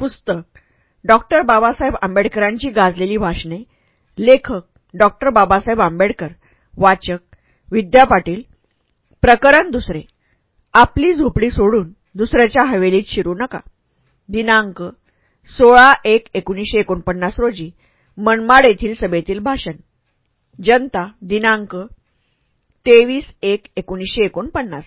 पुस्तक. डॉक्टर बाबासाहेब आंबेडकरांची गाजलेली भाषणे. लेखक डॉक्टर बाबासाहेब आंबेडकर. वाचक विद्या पाटील. प्रकरण दुसरे. आपली झोपडी सोडून दुसऱ्याच्या हवेलीत शिरू नका. दिनांक सोळा एक एकोणीसशे एकोणपन्नास रोजी मनमाड येथील सभेतील भाषण. जनता दिनांक तेवीस एक एकोणीसशे एकोणपन्नास.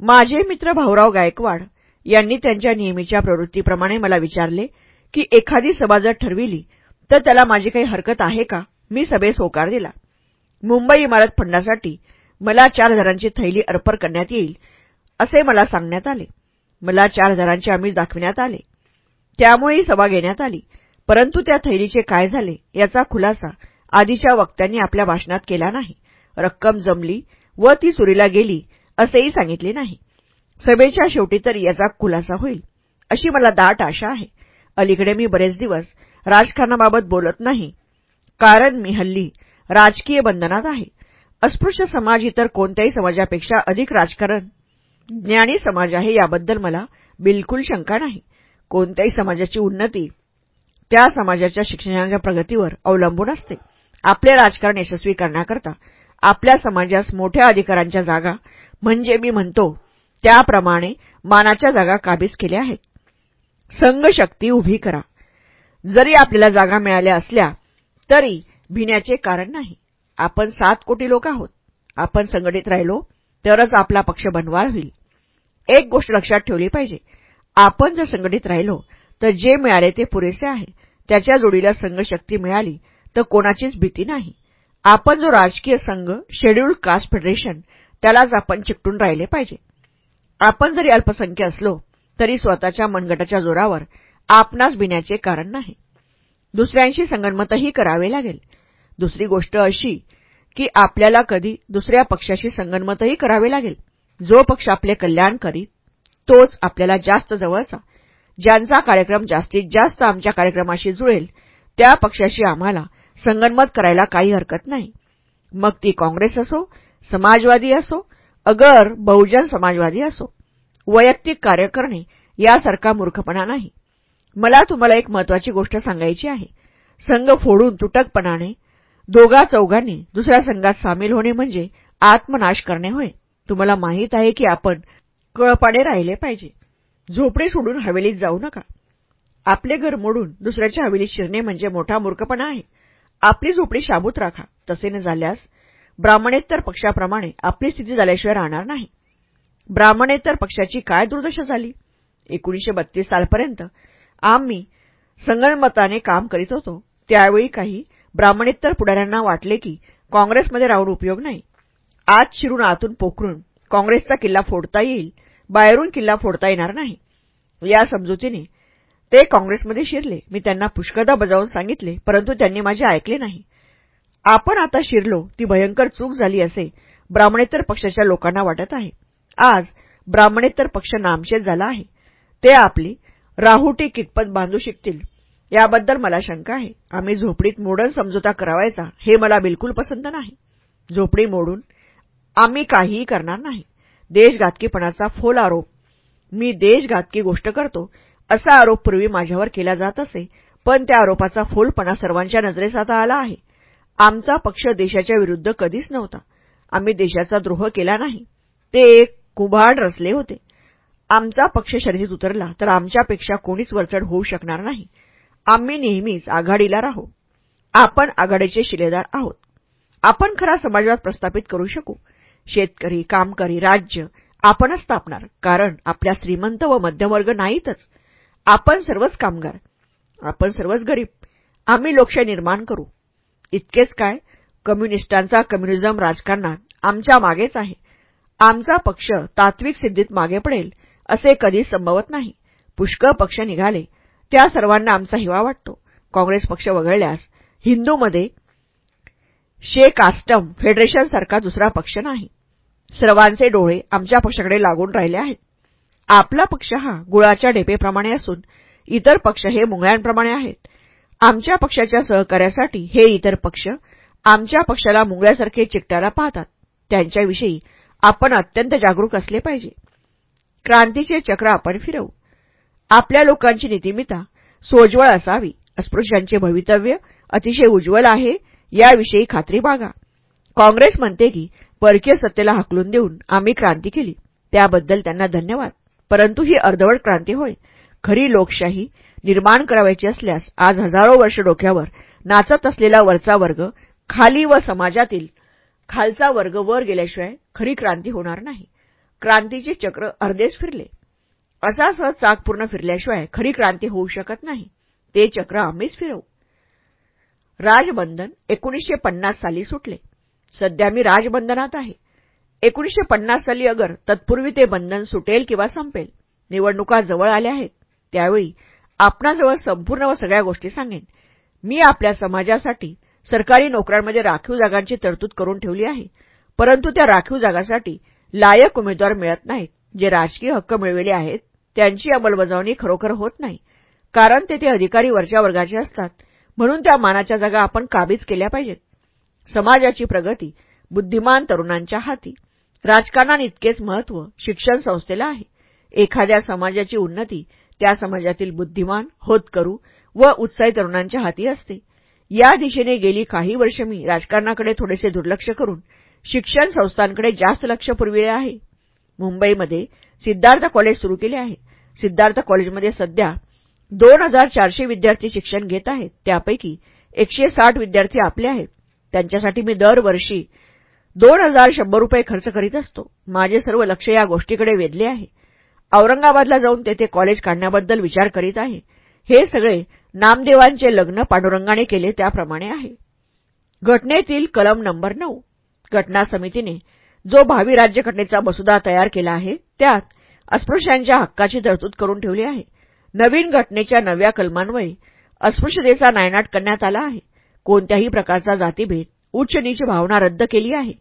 माझे मित्र भाऊराव गायकवाड यांनी त्यांच्या नेहमीच्या प्रवृत्तीप्रमाणे मला विचारले की एखादी सभा जर ठरविली तर त्याला माझी काही हरकत आहे का? मी सभेस होकार दिला. मुंबई इमारत फंडासाठी मला चार हजारांची थैली अर्पण करण्यात येईल असे मला सांगण्यात आले. मला चार हजारांचे आमिष दाखविण्यात आले. त्यामुळे ही सभा घेण्यात आली. परंतु त्या थैलीचे काय झाले याचा खुलासा आधीच्या वक्त्यांनी आपल्या भाषणात केला नाही. रक्कम जमली व ती चोरीला गेली असेही सांगितले नाही. सभेच्या शेवटी तरी याचा खुलासा होईल अशी मला दाट आशा आहे. अलीकडे मी बरेच दिवस राजकारणाबाबत बोलत नाही कारण मी हल्ली राजकीय बंधनात आहे. अस्पृश्य समाज इतर कोणत्याही समाजापेक्षा अधिक राजकारण. ज्ञानी समाज आहे याबद्दल मला बिलकुल शंका नाही. कोणत्याही समाजाची उन्नती त्या समाजाच्या शिक्षणाच्या प्रगतीवर अवलंबून असते. आपले राजकारण यशस्वी करण्याकरता आपल्या समाजास मोठ्या अधिकारांच्या जागा म्हणजे मी म्हणतो त्याप्रमाणे मानाच्या जागा काबीज केल्या आहेत. संघशक्ती उभी करा. जरी आपल्याला जागा मिळाल्या असल्या तरी भिण्याचे कारण नाही. आपण सात कोटी लोक आहोत. आपण संघटित राहिलो तरच आपला पक्ष बनवार होईल. एक गोष्ट लक्षात ठेवली पाहिजे. आपण जर संघटित राहिलो तर जे मिळाले ते पुरेसे आहे. त्याच्या जोडीला संघशक्ती मिळाली तर कोणाचीच भीती नाही. आपण जो राजकीय संघ शेड्यूल्ड कास्ट फेडरेशन त्यालाच आपण चिकटून राहिले पाहिजे. आपण जरी अल्पसंख्य असलो तरी स्वतःच्या मनगटाच्या जोरावर आपणास भिण्याचे कारण नाही. दुसऱ्यांशी संगनमतही करावे लागेल. दुसरी गोष्ट अशी की आपल्याला कधी दुसऱ्या पक्षाशी संगनमतही करावे लागेल. जो पक्ष आपले कल्याण करीत तोच आपल्याला जास्त जवळचा. ज्यांचा कार्यक्रम जास्तीत जास्त आमच्या कार्यक्रमाशी जुळेल त्या पक्षाशी आम्हाला संगनमत करायला काही हरकत नाही. मग ती काँग्रेस असो समाजवादी असो अगर बहुजन समाजवादी असो वैयक्तिक कार्य करणे यासारखा मूर्खपणा नाही. मला तुम्हाला एक महत्वाची गोष्ट सांगायची आहे. संघ फोडून तुटकपणाने दोघा चौघांनी दुसऱ्या संघात सामील होणे म्हणजे आत्मनाश करणे होय. तुम्हाला माहीत आहे की आपण कळपाडे राहिले पाहिजे. झोपडे सोडून हवेलीत जाऊ नका. आपले घर मोडून दुसऱ्याच्या हवेलीत शिरणे म्हणजे मोठा मूर्खपणा आहे. आपली झोपडी शाबूत राखा. तसे न झाल्यास ब्राह्मणेतर पक्षाप्रमाणे आपली स्थिती झाल्याशिवाय राहणार नाही. ब्राह्मणेतर पक्षाची काय दुर्दशा झाली? एकोणीशे बत्तीस सालपर्यंत आम्ही संगणमताने काम करीत होतो. त्यावेळी काही ब्राह्मणेतर पुढाऱ्यांना वाटले की काँग्रेसमध्ये राहून उपयोग नाही. आत शिरून आतून पोखरून काँग्रेसचा किल्ला फोडता येईल बाहेरून किल्ला फोडता येणार नाही. या समजुतीने ते काँग्रेसमध्ये शिरले. मी त्यांना पुष्कळदा बजावून सांगितले परंतु त्यांनी माझे ऐकले नाही. आपण आता शिरलो ती भयंकर चूक झाली असे. ब्राह्मणेतर पक्षाच्या लोकांना वाटत आहे. आज ब्राह्मणेतर पक्ष नामशेष झाला आहे. ते आपली राहुटी कितपत बांधू शकतील याबद्दल मला शंका आहे. आम्ही झोपडीत मोडन समजोता करावायचा हे मला बिलकुल पसंत नाही. झोपडी मोडून आम्ही काहीही करणार नाही. देशघातकीपणाचा फोल आरोप. मी देशघातकी गोष्ट करतो असा आरोप पूर्वी माझ्यावर केला जात असे पण त्या आरोपाचा फोलपणा सर्वांच्या नजरेस आता आला आहे. आमचा पक्ष देशाच्या विरुद्ध कधीच नव्हता. आम्ही देशाचा द्रोह केला नाही. ते एक कुभाड रचले होते. आमचा पक्ष शर्यतीत उतरला तर आमच्यापेक्षा कोणीच वरचढ होऊ शकणार नाही. आम्ही नेहमीच आघाडीला राहू. आपण आघाडीचे शिलेदार आहोत. आपण खरा समाजवाद प्रस्थापित करू शकू. शेतकरी कामकरी राज्य आपणच स्थापणार कारण आपल्या श्रीमंत व मध्यमवर्ग नाहीतच. आपण सर्वच कामगार. आपण सर्वच गरीब. आम्ही लोकशाही निर्माण करू. इतकेच काय? कम्युनिस्टांचा कम्युनिझम राजकारणात आमच्या मागेच आहे. आमचा पक्ष तात्विक सिद्धीत मागे पडेल असे कधीच संभवत नाही. पुष्कळ पक्ष निघाले. त्या सर्वांना आमचा हिवा वाटतो. काँग्रेस पक्ष वगळल्यास हिंदूमध्ये शे कास्टम फेडरेशन फेडरेशनसारखा दुसरा पक्ष नाही. सर्वांचे डोळे आमच्या पक्षाकडे लागून राहिले आहेत. आपला पक्ष हा गुळाच्या ढेपेप्रमाणे असून इतर पक्ष हे मुंगळ्यांप्रमाणे आहेत. आमच्या पक्षाच्या सहकार्यासाठी हे इतर पक्ष आमच्या पक्षाला मुंगळ्यासारखे चिकटायला पाहतात. त्यांच्याविषयी आपण अत्यंत जागरूक असले पाहिजे. क्रांतीचे चक्र आपण फिरवू. आपल्या लोकांची नीतिमिता सोज्वळ असावी अस्पृश्यांचे भवितव्य अतिशय उज्ज्वल आहे याविषयी खात्री बागा काँग्रेस म्हणते की परकीय सत्तेला हकलून देऊन आम्ही क्रांती केली. त्याबद्दल त्यांना धन्यवाद. परंतु ही अर्धवट क्रांती होय. खरी लोकशाही निर्माण करावायची असल्यास आज हजारो वर्ष डोक्यावर नाचत असलेला वरचा वर्ग खाली व समाजातील खालचा वर्ग वर गेल्याशिवाय खरी क्रांती होणार नाही. क्रांतीचे चक्र अर्धेच फिरले. असा सहज चाक पूर्ण फिरल्याशिवाय खरी क्रांती होऊ शकत नाही. ते चक्र आम्हीच फिरवू. राजबंधन एकोणीसशे पन्नास साली सुटले. सध्या मी राजबंधनात आहे. एकोणीसशे पन्नास साली अगर तत्पूर्वी ते बंधन सुटेल किंवा संपेल निवडणुका जवळ आल्या आहेत. त्यावेळी आपणाजवळ संपूर्ण व सगळ्या गोष्टी सांगेन. मी आपल्या समाजासाठी सरकारी नोकऱ्यांमध्ये राखीव जागांची तरतूद करून ठेवली आहे. परंतु त्या राखीव जागांसाठी लायक उमेदवार मिळत नाहीत. जे राजकीय हक्क मिळविले आहेत त्यांची अंमलबजावणी खरोखर होत नाही. कारण तेथे अधिकारी वरच्या वर्गाचे असतात. म्हणून त्या मानाच्या जागा आपण काबीज केल्या पाहिजेत. समाजाची प्रगती बुद्धिमान तरुणांच्या हाती. राजकारणात इतकेच महत्त्व शिक्षण संस्थेला आहे. एखाद्या समाजाची उन्नती त्या समाजातील बुद्धिमान होतकरू व उत्साही तरुणांच्या हाती असते. या दिशेने गेली काही वर्ष मी राजकारणाकडे थोडेसे दुर्लक्ष करून शिक्षण संस्थांकडे जास्त लक्ष पुरविले आहे. मुंबईमध्ये सिद्धार्थ कॉलेज सुरू केले आहे. सिद्धार्थ कॉलेजमध्ये सध्या दोन हजार चारशे विद्यार्थी शिक्षण घेत आहेत. त्यापैकी एकशे साठ विद्यार्थी आपले आहेत. त्यांच्यासाठी मी दरवर्षी दोन हजार शंभर रुपये खर्च करीत असतो. माझे सर्व लक्ष या गोष्टीकडे वेधले आहे. औरंगाबादला जाऊन तेथे कॉलेज काढण्याबद्दल विचार करीत आहे. हे सगळे नामदेवांचे लग्न पांडुरंगाने केले त्याप्रमाणे आहे. घटनेतील कलम नंबर नऊ. घटना समितीने जो भावी राज्यघटनेचा मसुदा तयार केला आहे त्यात अस्पृश्यांच्या हक्काची तरतूद करून ठेवली आहे. नवीन घटनेच्या नव्या कलमांमुळे अस्पृश्यतेचा नायनाट करण्यात आला आहे. कोणत्याही प्रकारचा जातीभेद उच्च नीच भावना रद्द केली आहे.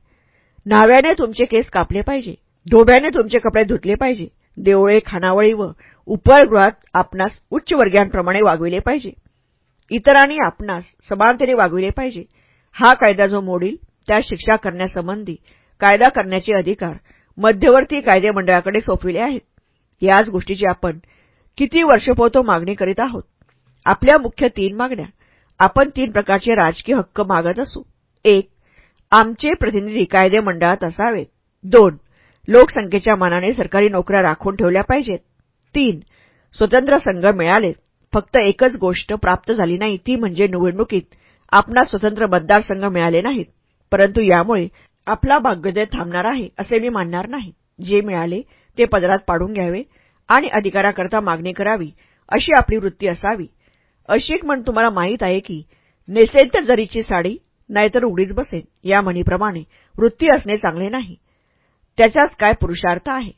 न्हाव्याने तुमचे केस कापले पाहिजे. धोब्याने तुमचे कपडे धुतले पाहिजे. देवळे खानावळी व उपहारगृहात आपणास उच्चवर्गीयांप्रमाणे वागविले पाहिजे. इतरांनी आपणास समानतेने वागविले पाहिजे. हा कायदा जो मोडील त्या शिक्षा करण्यासंबंधी कायदा करण्याचे अधिकार मध्यवर्ती कायदे मंडळाकडे सोपविले आहेत. याच गोष्टीची आपण किती वर्षपोतो मागणी करीत आहोत? आपल्या मुख्य तीन मागण्या. आपण तीन प्रकारचे राजकीय हक्क मागत असू. एक आमचे प्रतिनिधी कायदे मंडळात असावेत. दोन लोकसंख्येच्या मानाने सरकारी नोकऱ्या राखून ठेवल्या पाहिजेत. तीन स्वतंत्र संघ मिळाले. फक्त एकच गोष्ट प्राप्त झाली नाही ती म्हणजे निवडणुकीत आपणा स्वतंत्र मतदारसंघ मिळाले नाहीत. परंतु यामुळे आपला भाग्योदय थांबणार आहे असे मी मानणार नाही. जे मिळाले ते पदरात पाडून घ्यावे आणि अधिकाराकरता मागणी करावी अशी आपली वृत्ती असावी. अशीक म्हण तुम्हाला माहीत आहे की नेसेल तर जरीची साडी नाहीतर उडीत बसेन या म्हणीप्रमाणे वृत्ती असणे चांगले नाही. त्याचाच काय पुरुषार्थ आहे?